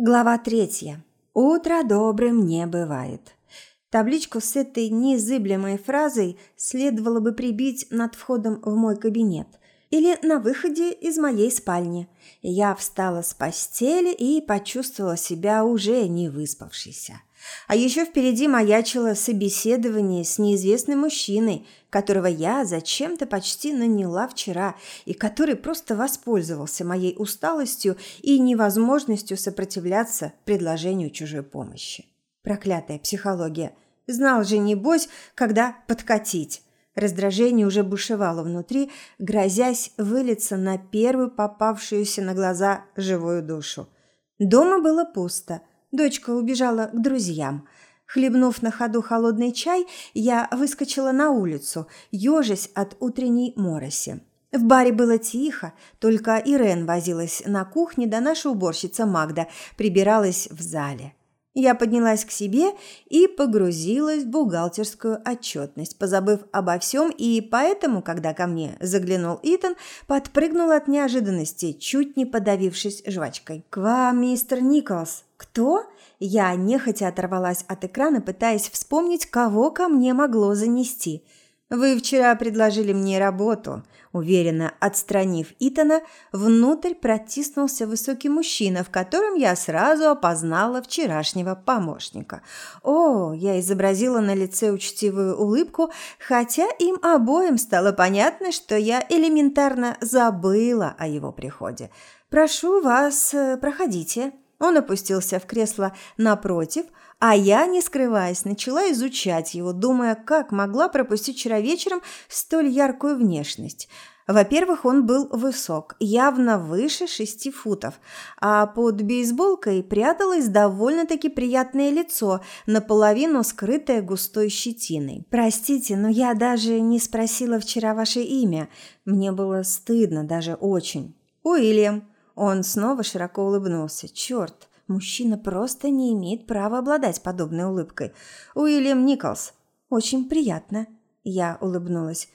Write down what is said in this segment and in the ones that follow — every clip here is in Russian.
Глава третья. Утро добрым не бывает. Табличку с этой незыблемой фразой следовало бы прибить над входом в мой кабинет или на выходе из моей спальни. Я встала с постели и почувствовала себя уже не выспавшейся. А еще впереди маячило собеседование с неизвестным мужчиной, которого я зачем-то почти наняла вчера и который просто воспользовался моей усталостью и невозможностью сопротивляться предложению чужой помощи. Проклятая психология. Знал же, небось, когда подкатить. Раздражение уже бушевало внутри, грозясь вылиться на первую попавшуюся на глаза живую душу. Дома было пусто – Дочка убежала к друзьям. Хлебнув на ходу холодный чай, я выскочила на улицу, ежась от утренней мороси. В баре было тихо, только Ирен возилась на кухне, да наша уборщица Магда прибиралась в зале. Я поднялась к себе и погрузилась в бухгалтерскую отчетность, позабыв обо всем, и поэтому, когда ко мне заглянул Итан, подпрыгнул от неожиданности, чуть не подавившись жвачкой. «К вам, мистер Николс!» «Кто?» Я нехотя оторвалась от экрана, пытаясь вспомнить, кого ко мне могло занести. «Вы вчера предложили мне работу», Уверенно отстранив Итана, внутрь протиснулся высокий мужчина, в котором я сразу опознала вчерашнего помощника. О, я изобразила на лице учтивую улыбку, хотя им обоим стало понятно, что я элементарно забыла о его приходе. «Прошу вас, э, проходите». Он опустился в кресло напротив, а я, не скрываясь, начала изучать его, думая, как могла пропустить вчера вечером столь яркую внешность. Во-первых, он был высок, явно выше шести футов, а под бейсболкой пряталось довольно-таки приятное лицо, наполовину скрытое густой щетиной. «Простите, но я даже не спросила вчера ваше имя. Мне было стыдно, даже очень». «Уильям», он снова широко улыбнулся. Черт, мужчина просто не имеет права обладать подобной улыбкой. Уильям Николс. Очень приятно. Я улыбнулась.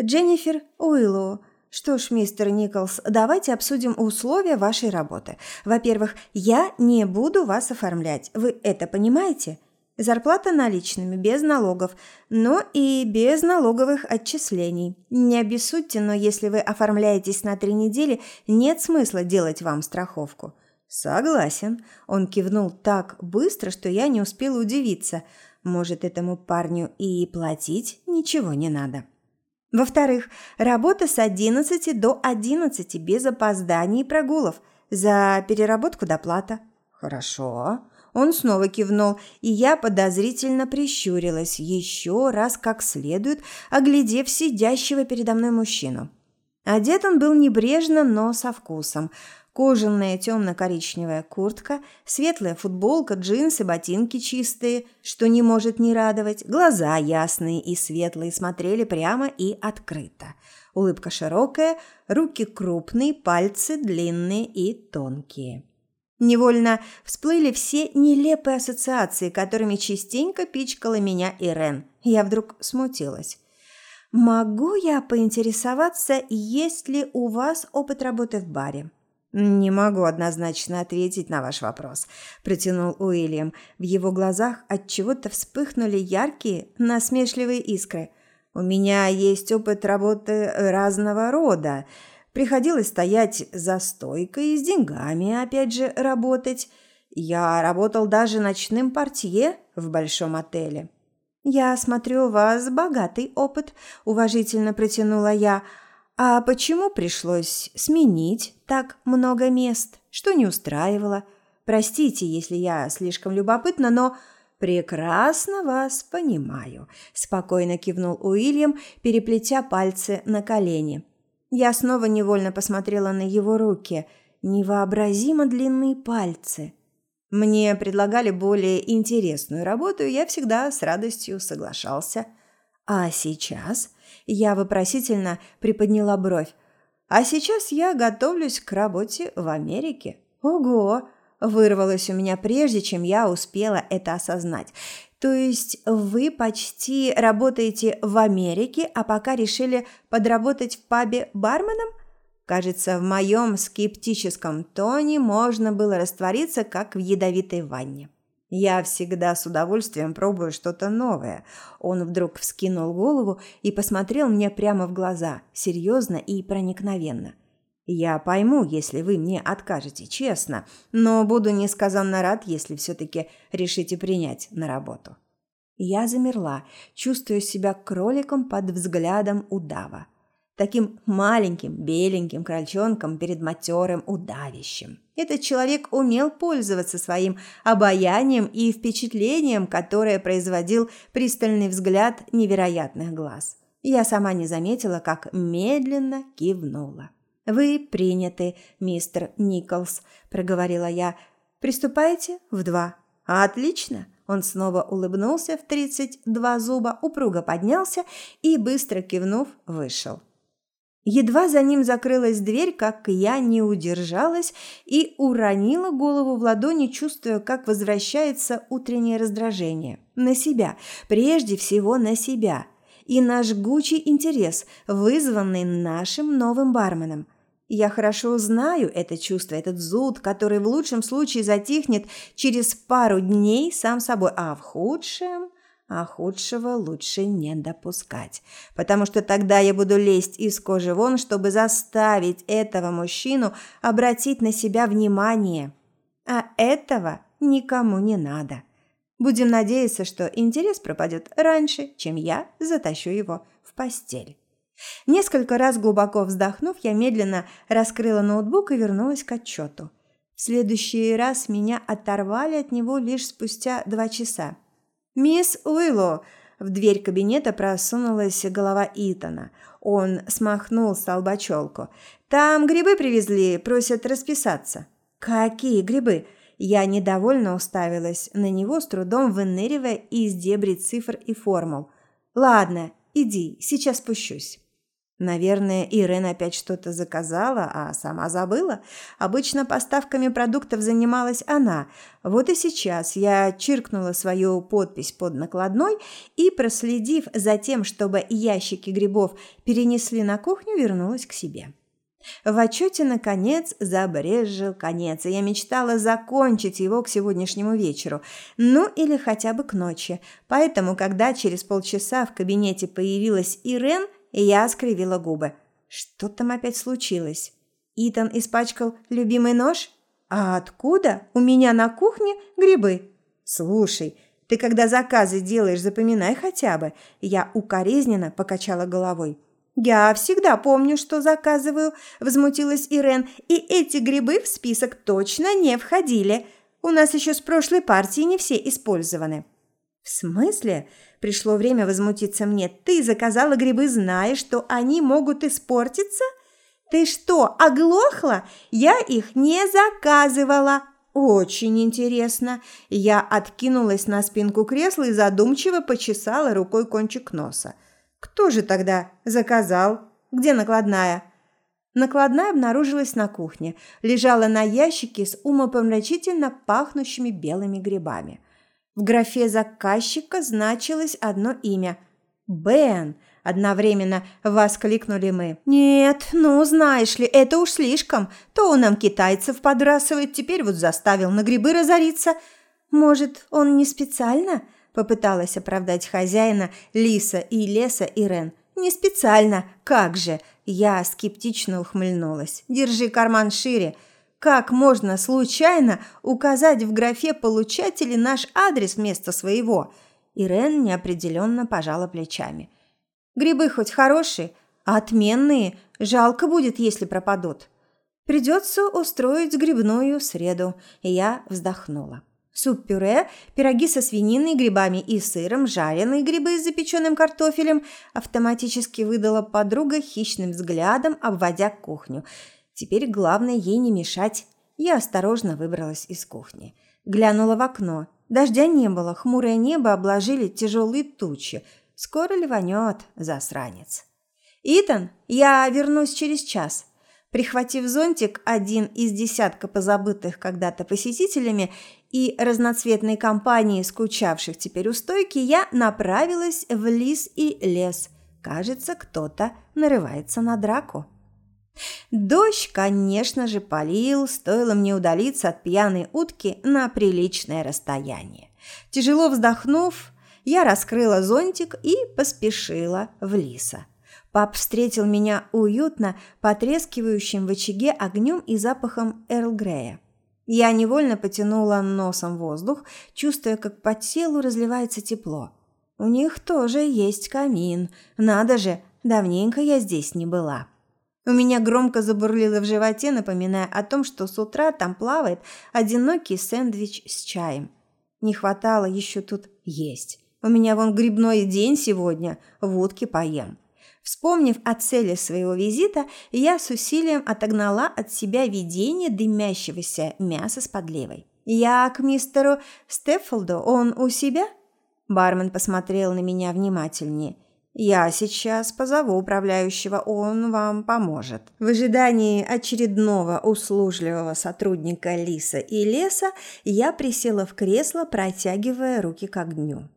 Дженнифер Уиллоу. Что ж, мистер Николс, давайте обсудим условия вашей работы. Во-первых, я не буду вас оформлять. Вы это понимаете? Зарплата наличными, без налогов, но и без налоговых отчислений. Не обессудьте, но если вы оформляетесь на три недели, нет смысла делать вам страховку. Согласен. Он кивнул так быстро, что я не успела удивиться. Может, этому парню и платить ничего не надо. Во-вторых, работа с 11 до 11 без опозданий и прогулов. За переработку доплата. Хорошо. Он снова кивнул, и я подозрительно прищурилась, еще раз как следует, оглядев сидящего передо мной мужчину. Одет он был небрежно, но со вкусом. Кожаная темно-коричневая куртка, светлая футболка, джинсы, ботинки чистые, что не может не радовать, глаза ясные и светлые смотрели прямо и открыто. Улыбка широкая, руки крупные, пальцы длинные и тонкие. Невольно всплыли все нелепые ассоциации, которыми частенько пичкала меня Ирен. Я вдруг смутилась. «Могу я поинтересоваться, есть ли у вас опыт работы в баре?» «Не могу однозначно ответить на ваш вопрос», – протянул Уильям. В его глазах от чего то вспыхнули яркие, насмешливые искры. «У меня есть опыт работы разного рода. Приходилось стоять за стойкой с деньгами, опять же, работать. Я работал даже ночным портье в большом отеле. «Я смотрю, у вас богатый опыт», – уважительно протянула я. «А почему пришлось сменить так много мест? Что не устраивало? Простите, если я слишком любопытна, но...» «Прекрасно вас понимаю», – спокойно кивнул Уильям, переплетя пальцы на колени. Я снова невольно посмотрела на его руки. Невообразимо длинные пальцы. Мне предлагали более интересную работу, и я всегда с радостью соглашался. А сейчас я вопросительно приподняла бровь. А сейчас я готовлюсь к работе в Америке. Ого! Вырвалось у меня прежде, чем я успела это осознать. То есть вы почти работаете в Америке, а пока решили подработать в пабе барменом? Кажется, в моем скептическом тоне можно было раствориться, как в ядовитой ванне. Я всегда с удовольствием пробую что-то новое. Он вдруг вскинул голову и посмотрел мне прямо в глаза, серьезно и проникновенно. Я пойму, если вы мне откажете, честно, но буду несказанно рад, если все-таки решите принять на работу. Я замерла, чувствуя себя кроликом под взглядом удава таким маленьким беленьким крольчонком перед матерым удавищем. Этот человек умел пользоваться своим обаянием и впечатлением, которое производил пристальный взгляд невероятных глаз. Я сама не заметила, как медленно кивнула. «Вы приняты, мистер Николс», – проговорила я. «Приступайте в два». «Отлично!» Он снова улыбнулся в тридцать два зуба, упруго поднялся и, быстро кивнув, вышел. Едва за ним закрылась дверь, как я не удержалась и уронила голову в ладони, чувствуя, как возвращается утреннее раздражение. На себя, прежде всего на себя. И наш жгучий интерес, вызванный нашим новым барменом. Я хорошо знаю это чувство, этот зуд, который в лучшем случае затихнет через пару дней сам собой, а в худшем а худшего лучше не допускать, потому что тогда я буду лезть из кожи вон, чтобы заставить этого мужчину обратить на себя внимание. А этого никому не надо. Будем надеяться, что интерес пропадет раньше, чем я затащу его в постель. Несколько раз глубоко вздохнув, я медленно раскрыла ноутбук и вернулась к отчету. В следующий раз меня оторвали от него лишь спустя два часа. «Мисс Уилло!» В дверь кабинета просунулась голова Итана. Он смахнул с лба. «Там грибы привезли, просят расписаться». «Какие грибы?» Я недовольно уставилась на него, с трудом выныривая из дебри цифр и формул. «Ладно, иди, сейчас спущусь». Наверное, Ирен опять что-то заказала, а сама забыла. Обычно поставками продуктов занималась она. Вот и сейчас я чиркнула свою подпись под накладной и, проследив за тем, чтобы ящики грибов перенесли на кухню, вернулась к себе. В отчете, наконец, забрежил конец, и я мечтала закончить его к сегодняшнему вечеру, ну или хотя бы к ночи. Поэтому, когда через полчаса в кабинете появилась Ирен – я скривила губы. Что там опять случилось? Итан испачкал любимый нож? А откуда? У меня на кухне грибы. Слушай, ты когда заказы делаешь, запоминай хотя бы. Я укоризненно покачала головой. «Я всегда помню, что заказываю», – возмутилась Ирен, – «и эти грибы в список точно не входили. У нас еще с прошлой партии не все использованы». «В смысле?» Пришло время возмутиться мне. «Ты заказала грибы, зная, что они могут испортиться?» «Ты что, оглохла? Я их не заказывала!» «Очень интересно!» Я откинулась на спинку кресла и задумчиво почесала рукой кончик носа. «Кто же тогда заказал? Где накладная?» Накладная обнаружилась на кухне, лежала на ящике с умопомрачительно пахнущими белыми грибами. В графе заказчика значилось одно имя – Бен. Одновременно воскликнули мы. «Нет, ну, знаешь ли, это уж слишком. То он нам китайцев подбрасывает, теперь вот заставил на грибы разориться. Может, он не специально?» Попыталась оправдать хозяина Лиса и Леса Ирен. «Не специально, как же!» Я скептично ухмыльнулась. «Держи карман шире. Как можно случайно указать в графе получателя наш адрес вместо своего? Ирен неопределенно пожала плечами. Грибы хоть хорошие, а отменные. Жалко будет, если пропадут. Придется устроить грибную среду. И я вздохнула. Суп-пюре, пироги со свининой, грибами и сыром, жареные грибы с запеченным картофелем автоматически выдала подруга хищным взглядом, обводя кухню – Теперь главное ей не мешать. Я осторожно выбралась из кухни. Глянула в окно. Дождя не было, хмурое небо обложили тяжелые тучи. Скоро ливанет, засранец. «Итан, я вернусь через час». Прихватив зонтик, один из десятка позабытых когда-то посетителями и разноцветной компании, скучавших теперь у стойки, я направилась в лис и лес. Кажется, кто-то нарывается на драку. Дождь, конечно же, полил, стоило мне удалиться от пьяной утки на приличное расстояние. Тяжело вздохнув, я раскрыла зонтик и поспешила в лиса. Пап встретил меня уютно потрескивающим в очаге огнем и запахом Эрл Грея. Я невольно потянула носом воздух, чувствуя, как по телу разливается тепло. У них тоже есть камин. Надо же, давненько я здесь не была. У меня громко забурлило в животе, напоминая о том, что с утра там плавает одинокий сэндвич с чаем. Не хватало еще тут есть. У меня вон грибной день сегодня, водки поем. Вспомнив о цели своего визита, я с усилием отогнала от себя видение дымящегося мяса с подливой. «Я к мистеру Стеффолду, он у себя?» Бармен посмотрел на меня внимательнее – я сейчас позову управляющего, он вам поможет. В ожидании очередного услужливого сотрудника Лиса и Леса я присела в кресло, протягивая руки к огню.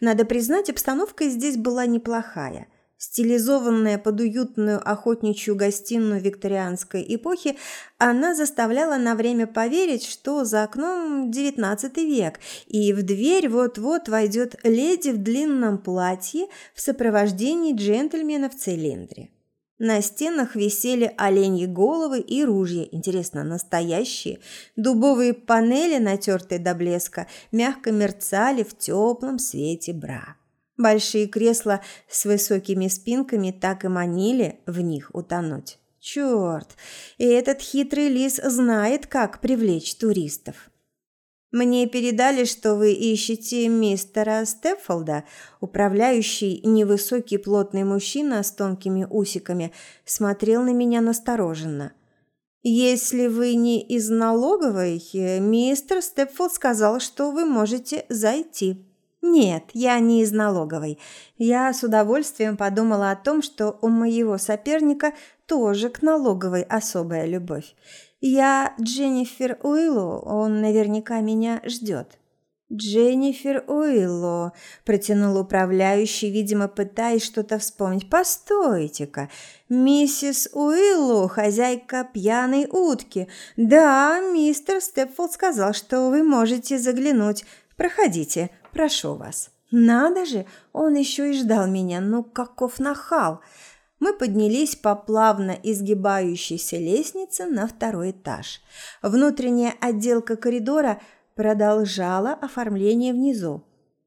Надо признать, обстановка здесь была неплохая – Стилизованная под уютную охотничью гостиную викторианской эпохи, она заставляла на время поверить, что за окном XIX век, и в дверь вот-вот войдет леди в длинном платье в сопровождении джентльмена в цилиндре. На стенах висели оленьи головы и ружья, интересно, настоящие. Дубовые панели, натертые до блеска, мягко мерцали в теплом свете бра. Большие кресла с высокими спинками так и манили в них утонуть. Черт, и этот хитрый лис знает, как привлечь туристов. Мне передали, что вы ищете мистера Стеффолда, управляющий невысокий плотный мужчина с тонкими усиками, смотрел на меня настороженно. Если вы не из налоговой, мистер Стеффолд сказал, что вы можете зайти. Нет, я не из налоговой. Я с удовольствием подумала о том, что у моего соперника тоже к налоговой особая любовь. Я Дженнифер Уиллу, он наверняка меня ждет. «Дженнифер Уилло», – протянул управляющий, видимо, пытаясь что-то вспомнить. «Постойте-ка, миссис Уилло, хозяйка пьяной утки. Да, мистер Степфолд сказал, что вы можете заглянуть. Проходите, Прошу вас». «Надо же, он еще и ждал меня, ну каков нахал!» Мы поднялись по плавно изгибающейся лестнице на второй этаж. Внутренняя отделка коридора продолжала оформление внизу.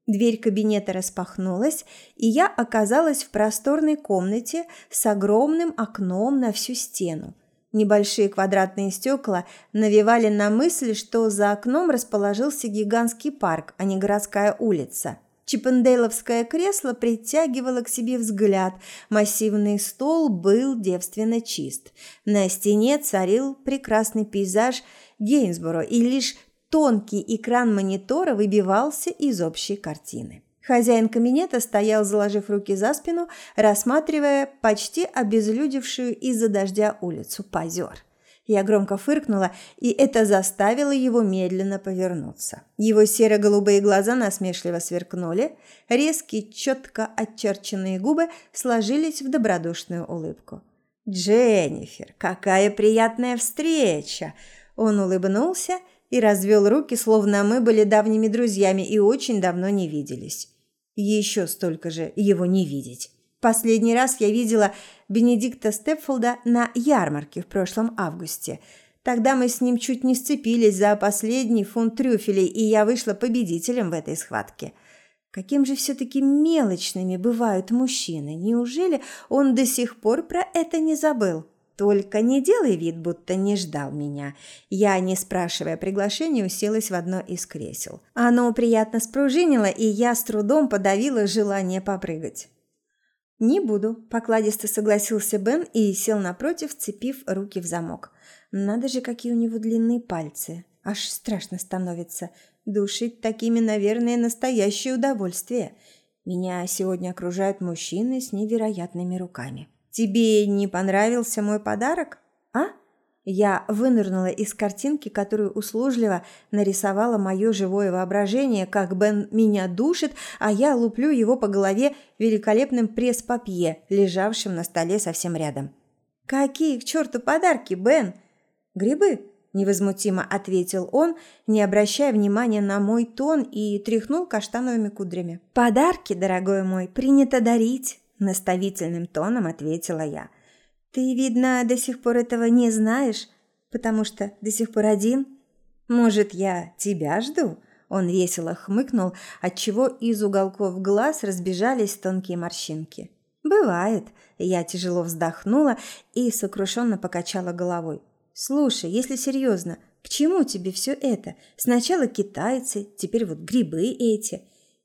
Дверь кабинета распахнулась, и я оказалась в просторной комнате с огромным окном на всю стену. Небольшие квадратные стекла навевали на мысль, что за окном расположился гигантский парк, а не городская улица. Чиппендейловское кресло притягивало к себе взгляд. Массивный стол был девственно чист. На стене царил прекрасный пейзаж Гейнсборо, и лишь тонкий экран монитора выбивался из общей картины. Хозяин кабинета стоял, заложив руки за спину, рассматривая почти обезлюдевшую из-за дождя улицу. Позер. Я громко фыркнула, и это заставило его медленно повернуться. Его серо-голубые глаза насмешливо сверкнули, резкие, четко очерченные губы сложились в добродушную улыбку. «Дженнифер, какая приятная встреча!» Он улыбнулся и развел руки, словно мы были давними друзьями и очень давно не виделись. Еще столько же его не видеть. Последний раз я видела Бенедикта Степфолда на ярмарке в прошлом августе. Тогда мы с ним чуть не сцепились за последний фунт трюфелей, и я вышла победителем в этой схватке. Каким же все-таки мелочными бывают мужчины. Неужели он до сих пор про это не забыл? Только не делай вид, будто не ждал меня. Я, не спрашивая приглашения, уселась в одно из кресел. Оно приятно спружинило, и я с трудом подавила желание попрыгать. «Не буду», – покладисто согласился Бен и сел напротив, цепив руки в замок. «Надо же, какие у него длинные пальцы. Аж страшно становится. Душить такими, наверное, настоящее удовольствие. Меня сегодня окружают мужчины с невероятными руками». Тебе не понравился мой подарок? А? Я вынырнула из картинки, которую услужливо нарисовало мое живое воображение, как Бен меня душит, а я луплю его по голове великолепным пресс-папье, лежавшим на столе совсем рядом. Какие к черту подарки, Бен? Грибы, невозмутимо ответил он, не обращая внимания на мой тон и тряхнул каштановыми кудрями. Подарки, дорогой мой, принято дарить, наставительным тоном ответила я. Ты, видно, до сих пор этого не знаешь, потому что до сих пор один. Может, я тебя жду? Он весело хмыкнул, отчего из уголков глаз разбежались тонкие морщинки. «Бывает». Я тяжело вздохнула и сокрушенно покачала головой. «Слушай, если серьезно, к чему тебе все это? Сначала китайцы, теперь вот грибы эти.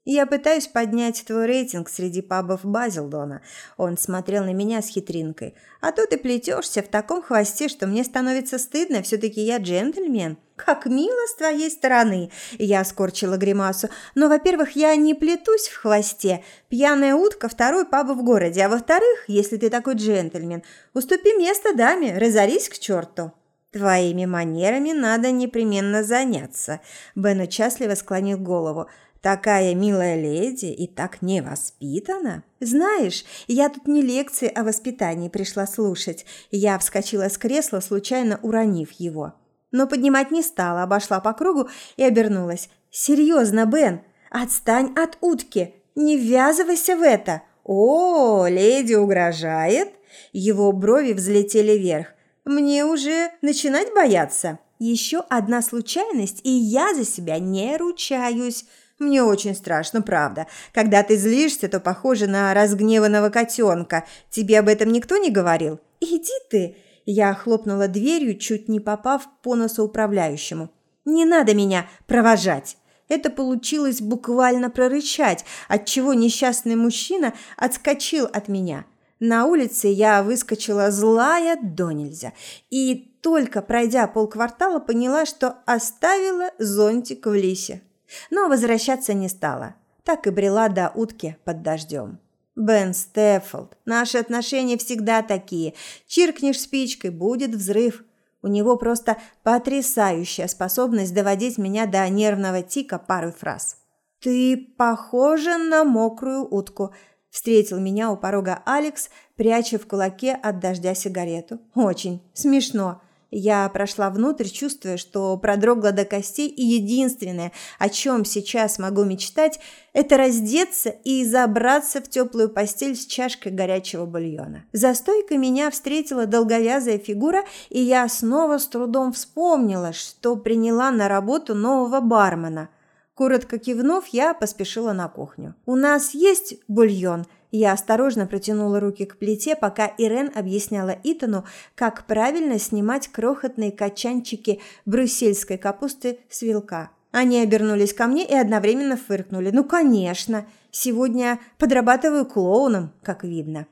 Я пытаюсь поднять твой рейтинг среди пабов Базилдона. Он смотрел на меня с хитринкой. А то ты плетешься в таком хвосте, что мне становится стыдно. Все-таки я джентльмен. Как мило с твоей стороны. Я скорчила гримасу. Но, во-первых, я не плетусь в хвосте. Пьяная утка – второй паба в городе. А во-вторых, если ты такой джентльмен, уступи место даме, разорись к черту. Твоими манерами надо непременно заняться. Бен участливо склонил голову. Такая милая леди и так невоспитана. Знаешь, я тут не лекции о воспитании пришла слушать. Я вскочила с кресла, случайно уронив его. Но поднимать не стала, обошла по кругу и обернулась. Серьезно, Бен, отстань от утки, не ввязывайся в это. О, леди угрожает? Его брови взлетели вверх. Мне уже начинать бояться. Еще одна случайность, и я за себя не ручаюсь. Мне очень страшно, правда. Когда ты злишься, то похоже на разгневанного котенка. Тебе об этом никто не говорил? Иди ты!» Я хлопнула дверью, чуть не попав по носу управляющему. «Не надо меня провожать!» Это получилось буквально прорычать, отчего несчастный мужчина отскочил от меня. На улице я выскочила злая до нельзя. И только пройдя полквартала, поняла, что оставила зонтик в лисе. Но возвращаться не стала. Так и брела до утки под дождем. Бен Стеффолд, наши отношения всегда такие. Чиркнешь спичкой, будет взрыв. У него просто потрясающая способность доводить меня до нервного тика парой фраз. «Ты похожа на мокрую утку», – встретил меня у порога Алекс, пряча в кулаке от дождя сигарету. «Очень смешно. Я прошла внутрь, чувствуя, что продрогла до костей, и единственное, о чем сейчас могу мечтать, это раздеться и забраться в теплую постель с чашкой горячего бульона. За стойкой меня встретила долговязая фигура, и я снова с трудом вспомнила, что приняла на работу нового бармена. Коротко кивнув, я поспешила на кухню. «У нас есть бульон?» Я осторожно протянула руки к плите, пока Ирен объясняла Итану, как правильно снимать крохотные качанчики брюссельской капусты с вилка. Они обернулись ко мне и одновременно фыркнули. «Ну, конечно! Сегодня подрабатываю клоуном, как видно».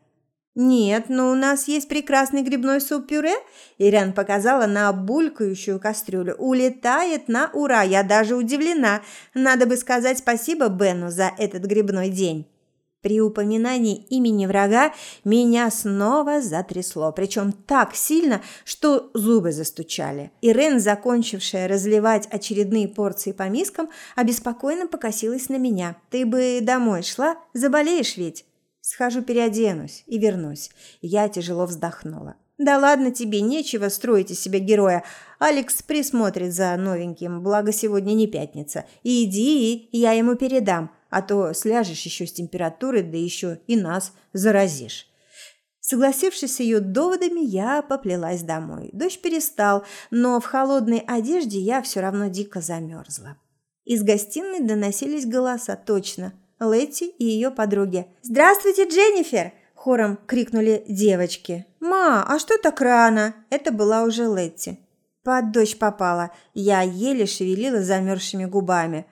«Нет, но у нас есть прекрасный грибной суп-пюре», – Ирен показала на булькающую кастрюлю. «Улетает на ура, я даже удивлена. Надо бы сказать спасибо Бену за этот грибной день». При упоминании имени врага меня снова затрясло, причем так сильно, что зубы застучали. Ирен, закончившая разливать очередные порции по мискам, обеспокоенно покосилась на меня. «Ты бы домой шла? Заболеешь ведь?» «Схожу переоденусь и вернусь». Я тяжело вздохнула. «Да ладно тебе, нечего строить из себя героя. Алекс присмотрит за новеньким, благо сегодня не пятница. Иди, я ему передам а то сляжешь еще с температурой, да еще и нас заразишь. Согласившись с ее доводами, я поплелась домой. Дождь перестал, но в холодной одежде я все равно дико замерзла. Из гостиной доносились голоса, точно. Летти и ее подруги. «Здравствуйте, Дженнифер!» – хором крикнули девочки. «Ма, а что так рано?» – это была уже Летти. Под дождь попала. Я еле шевелила замерзшими губами.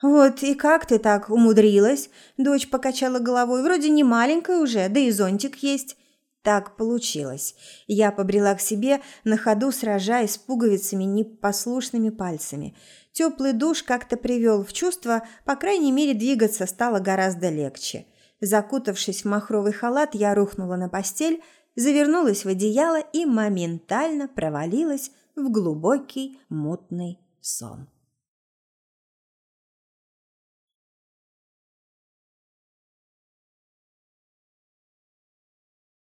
«Вот и как ты так умудрилась?» Дочь покачала головой. «Вроде не маленькая уже, да и зонтик есть». Так получилось. Я побрела к себе, на ходу сражаясь с пуговицами непослушными пальцами. Теплый душ как-то привел в чувство, по крайней мере, двигаться стало гораздо легче. Закутавшись в махровый халат, я рухнула на постель, завернулась в одеяло и моментально провалилась в глубокий мутный сон.